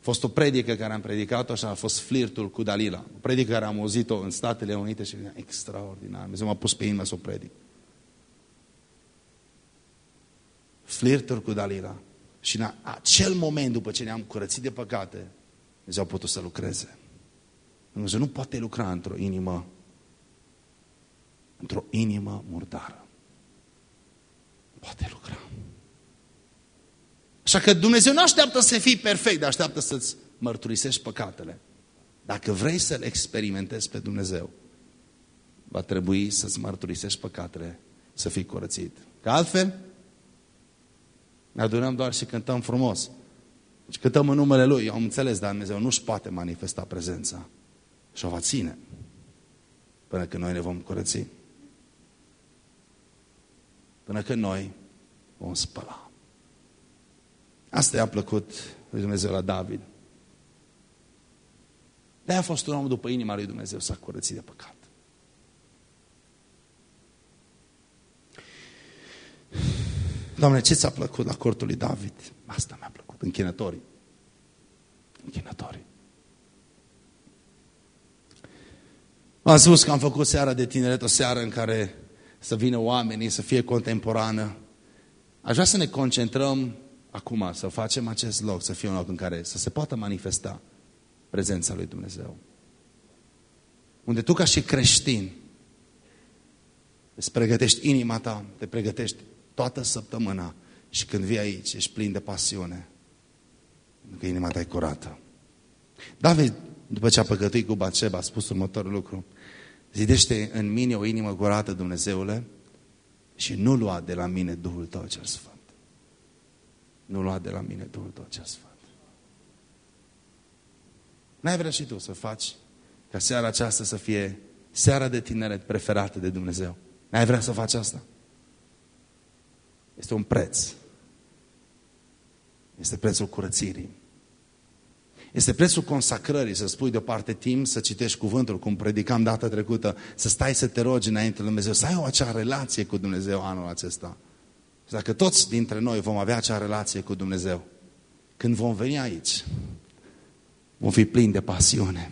Speaker 1: fost o predică care am predicat-o și a fost flirtul cu Dalila. O predică care am auzit-o în Statele Unite și era extraordinar. Dumnezeu m-a pus pe inimă să o predic. Flirtul cu Dalila. Și în acel moment, după ce ne-am curățit de păcate, Dumnezeu a putut să lucreze. Dumnezeu nu poate lucra într-o inimă într-o inimă murdară. Poate lucra. Așa că Dumnezeu nu așteaptă să fii perfect, dar așteaptă să-ți mărturisești păcatele. Dacă vrei să-L experimentezi pe Dumnezeu, va trebui să-ți mărturisești păcatele, să fii curățit. Că altfel, ne adunăm doar și cântăm frumos. Deci cântăm în numele Lui. Eu am înțeles, dar Dumnezeu nu-și poate manifesta prezența. Și o va ține până când noi ne vom curăți. Până când noi vom spăla. Asta i-a plăcut lui Dumnezeu la David. de a fost un om după inima lui Dumnezeu, s-a curățit de păcat. Doamne, ce ți-a plăcut la cortul lui David? Asta mi-a plăcut, închinătorii. Închinătorii. Am spus că am făcut seara de tineret, o seară în care să vină oamenii, să fie contemporană. Aș vrea să ne concentrăm acum, să facem acest loc, să fie un loc în care să se poată manifesta prezența lui Dumnezeu. Unde tu ca și creștin îți pregătești inima ta, te pregătești toată săptămâna și când vii aici ești plin de pasiune, pentru că inima ta e curată. David, după ce a păcătuit cu Baceba, a spus următorul lucru. Zidește în mine o inimă curată, Dumnezeule, și nu lua de la mine Duhul Tău cel Sfânt. Nu lua de la mine Duhul Tău cel Sfânt. N-ai vrea și tu să faci ca seara aceasta să fie seara de tineret preferată de Dumnezeu. N-ai vrea să faci asta? Este un preț. Este prețul curățirii. Este prețul consacrării, să spui deoparte timp, să citești cuvântul, cum predicam data trecută, să stai să te rogi înainte lui Dumnezeu, să ai o acea relație cu Dumnezeu anul acesta. Și dacă toți dintre noi vom avea acea relație cu Dumnezeu, când vom veni aici, vom fi plini de pasiune.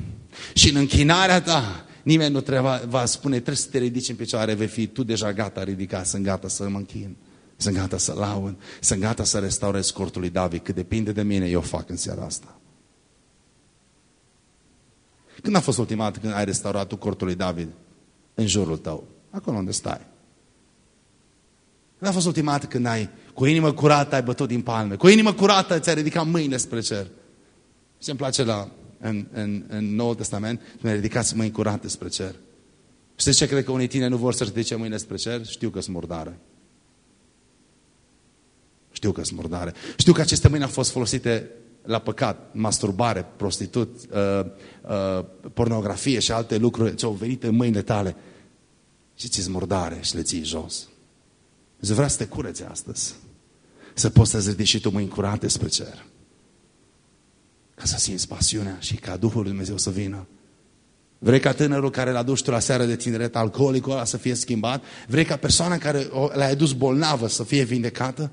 Speaker 1: Și în închinarea ta, nimeni nu trebuie, va spune, trebuie să te ridici în picioare, vei fi tu deja gata ridicat, sunt gata să mă închin. Sunt gata să laud, sunt gata să restaurez cortul lui David, cât depinde de mine, eu fac în seara asta. Când a fost ultima dată când ai restaurat tu cortul lui David? În jurul tău, acolo unde stai. Când a fost ultima dată când ai, cu inimă curată, ai bătut din palme, cu inimă curată ți-ai ridicat mâinile spre cer. Și îmi place la, în, în, în Noul Testament, mi-ai ridicat mâini curate spre cer. Știți ce cred că unii tine nu vor să ridice mâinile spre cer? Știu că sunt murdare. Știu că sunt murdare. Știu că aceste mâini au fost folosite la păcat, masturbare, prostitut, uh, uh, pornografie și alte lucruri ce au venit în mâinile tale. Și ți murdare și le ții jos. Îți vrea să te cureți astăzi. Să poți să-ți ridici și tu mâini curate spre cer. Ca să simți pasiunea și ca Duhul Lui Dumnezeu să vină. Vrei ca tânărul care l-a dus tu la seară de tineret, alcoolicul ăla să fie schimbat? Vrei ca persoana care l-a dus bolnavă să fie vindecată?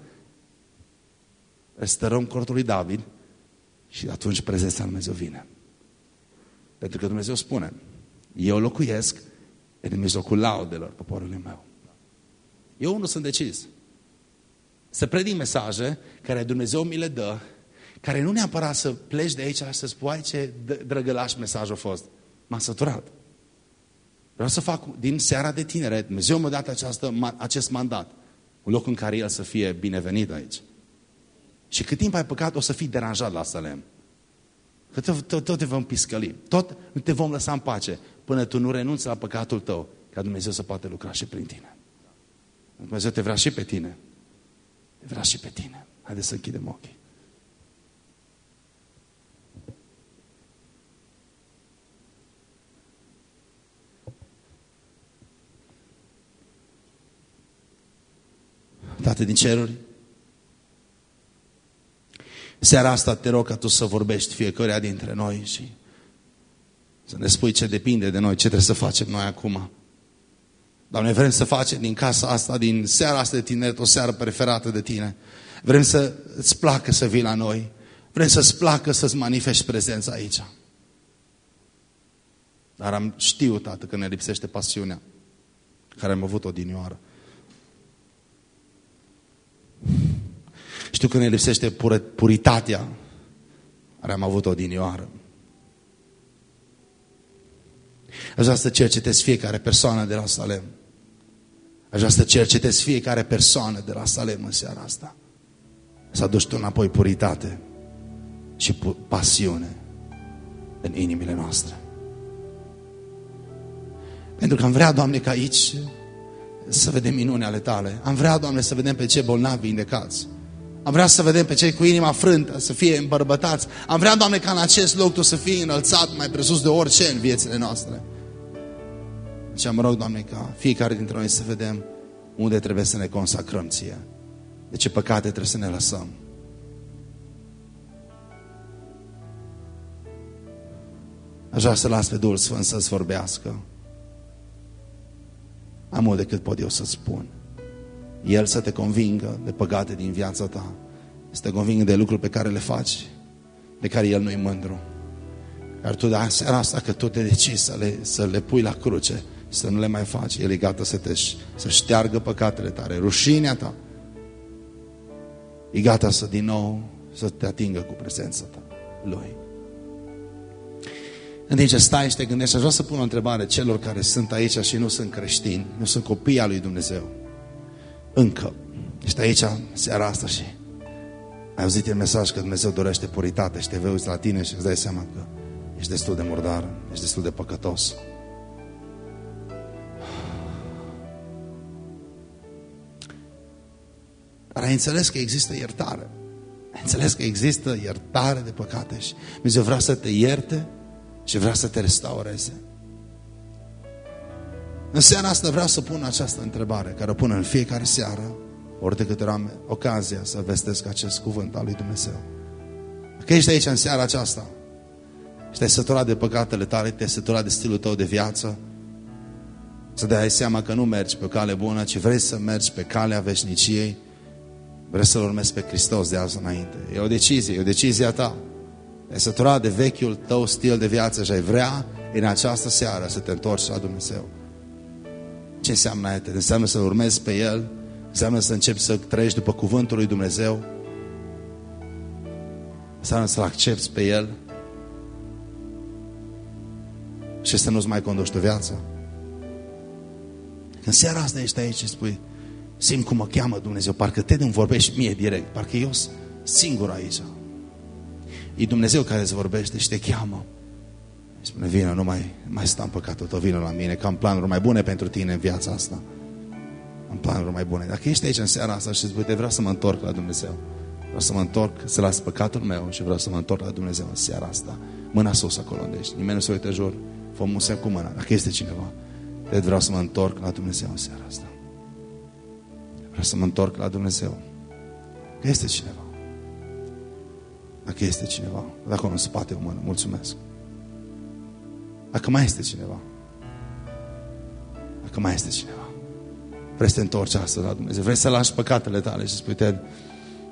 Speaker 1: Restărăm cortul lui David și atunci prezența lui Dumnezeu vine. Pentru că Dumnezeu spune, eu locuiesc în mijlocul laudelor poporului meu. Eu nu sunt decis. Să predic mesaje care Dumnezeu mi le dă, care nu neapărat să pleci de aici și să spui ce drăgălaș mesaj a fost. M-a săturat. Vreau să fac din seara de tineret, Dumnezeu mi-a dat această, acest mandat, un loc în care El să fie binevenit aici. Și cât timp ai păcat, o să fii deranjat la Salem. Că tot, tot, tot te vom piscăli. Tot nu te vom lăsa în pace până tu nu renunți la păcatul tău, ca Dumnezeu să poate lucra și prin tine. Dumnezeu te vrea și pe tine. Te vrea și pe tine. Haideți să închidem ochii. Tată din ceruri, Seara asta te rog ca tu să vorbești fiecare dintre noi și să ne spui ce depinde de noi, ce trebuie să facem noi acum. Doamne, vrem să facem din casa asta, din seara asta de tineret, o seară preferată de tine. Vrem să îți placă să vii la noi. Vrem să-ți placă să-ți manifesti prezența aici. Dar am știut, Tată, că ne lipsește pasiunea care am avut-o din Știu că ne lipsește pur puritatea care am avut-o din ioară. Aș vrea să cercetez fiecare persoană de la Salem. Aș vrea să cercetez fiecare persoană de la Salem în seara asta. Să aduci tu înapoi puritate și pasiune în inimile noastre. Pentru că am vrea, Doamne, că aici să vedem minune ale Tale. Am vrea, Doamne, să vedem pe cei bolnavi vindecați. Am vrea să vedem pe cei cu inima frântă, să fie îmbărbătați. Am vrea, Doamne, ca în acest loc Tu să fii înălțat mai presus de orice în viețile noastre. Și am rog, Doamne, ca fiecare dintre noi să vedem unde trebuie să ne consacrăm Ție. De ce păcate trebuie să ne lăsăm. Aș vrea să las pe Duhul Sfânt să-ți vorbească. Am mult decât pot eu să spun. El să te convingă de păcate din viața ta. Să te convingă de lucruri pe care le faci, de care El nu-i mândru. Dar tu de seara asta că tu te decizi să le, să le pui la cruce, să nu le mai faci, El e gata să te să șteargă păcatele tale, rușinea ta. E gata să din nou să te atingă cu prezența ta, Lui. În timp ce stai și te gândești, aș vrea să pun o întrebare celor care sunt aici și nu sunt creștini, nu sunt copii al lui Dumnezeu. Încă. Ești aici seara asta și ai auzit în mesaj că Dumnezeu dorește puritate și te vezi la tine și îți dai seama că ești destul de murdar, ești destul de păcătos. Dar ai înțeles că există iertare. Ai înțeles că există iertare de păcate și Dumnezeu vrea să te ierte și vrea să te restaureze. În seara asta vreau să pun această întrebare, care o pun în fiecare seară, ori de câte am ocazia să vestesc acest cuvânt al lui Dumnezeu. Că ești aici în seara aceasta și te-ai săturat de păcatele tale, te-ai săturat de stilul tău de viață, să dai seama că nu mergi pe o cale bună, ci vrei să mergi pe calea veșniciei, vrei să-L urmezi pe Hristos de azi înainte. E o decizie, e o decizie a ta. Te-ai săturat de vechiul tău stil de viață și ai vrea în această seară să te întorci la Dumnezeu. Ce înseamnă aia? Înseamnă să urmezi pe El, înseamnă să începi să trăiești după cuvântul lui Dumnezeu, înseamnă să-L accepti pe El și să nu-ți mai conduci tu viața. În seara asta ești aici și spui, simt cum mă cheamă Dumnezeu, parcă te îmi vorbești mie direct, parcă eu sunt singur aici. E Dumnezeu care îți vorbește și te cheamă. Spune, vină, nu mai, mai sta în păcatul tău, vină la mine, că am planuri mai bune pentru tine în viața asta. Am planuri mai bune. Dacă ești aici în seara asta și spui, vreau să mă întorc la Dumnezeu. Vreau să mă întorc, să las păcatul meu și vreau să mă întorc la Dumnezeu în seara asta. Mâna sus acolo unde ești. Nimeni nu se uită jur. Fă un semn cu mâna. Dacă este cineva. Cred vreau să mă întorc la Dumnezeu în seara asta. Vreau să mă întorc la Dumnezeu. Că este cineva. Dacă este cineva. Dacă în spate o mână. Mulțumesc. Dacă mai este cineva. Dacă mai este cineva. Vrei să te întorci astăzi la Dumnezeu. Vrei să lași păcatele tale și spui, Ted,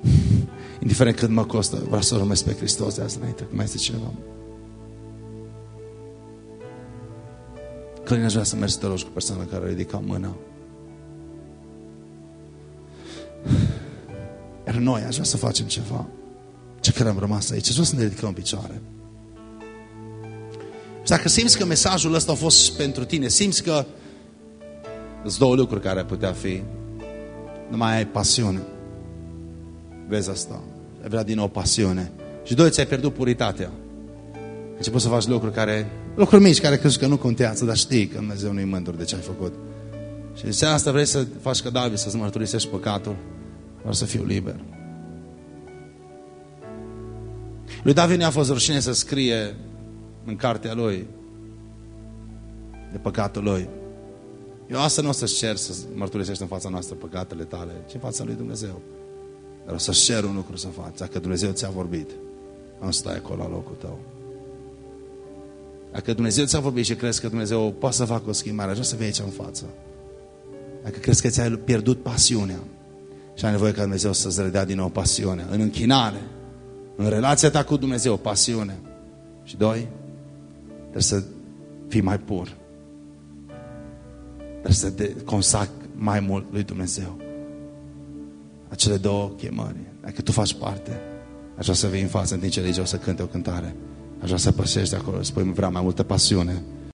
Speaker 1: indiferent cât mă costă, vreau să urmez pe Hristos de azi înainte. Că mai este cineva. Călin, aș vrea să mergi să te rogi cu persoana care ridica mâna. Iar noi aș vrea să facem ceva. Ce care am rămas aici. Aș vrea să ne ridicăm în picioare. Și dacă simți că mesajul ăsta a fost pentru tine, simți că sunt două lucruri care ar putea fi. Nu mai ai pasiune. Vezi asta. Ai vrea din nou pasiune. Și doi, ți-ai pierdut puritatea. Ai început să faci lucruri care, lucruri mici care crezi că nu contează, dar știi că Dumnezeu nu-i mândru de ce ai făcut. Și în seara asta vrei să faci ca David, să-ți mărturisești păcatul, vreau să fiu liber. Lui David ne-a fost rușine să scrie în cartea lui de păcatul lui. Eu asta nu o să-ți cer să mărturisești în fața noastră păcatele tale, ci în fața lui Dumnezeu. Dar o să-ți cer un lucru să faci. Dacă Dumnezeu ți-a vorbit, nu stai acolo la locul tău. Dacă Dumnezeu ți-a vorbit și crezi că Dumnezeu poate să facă o schimbare, așa să vii aici în față. Dacă crezi că ți-ai pierdut pasiunea și ai nevoie ca Dumnezeu să-ți redea din nou pasiunea, în închinare, în relația ta cu Dumnezeu, pasiune. Și doi, trebuie să fii mai pur. Trebuie să te consac mai mult lui Dumnezeu. Acele două chemări. Dacă tu faci parte, aș vrea să vii în față în timp ce o să cânte o cântare. Aș vrea să pășești de acolo, spui, vreau mai multă pasiune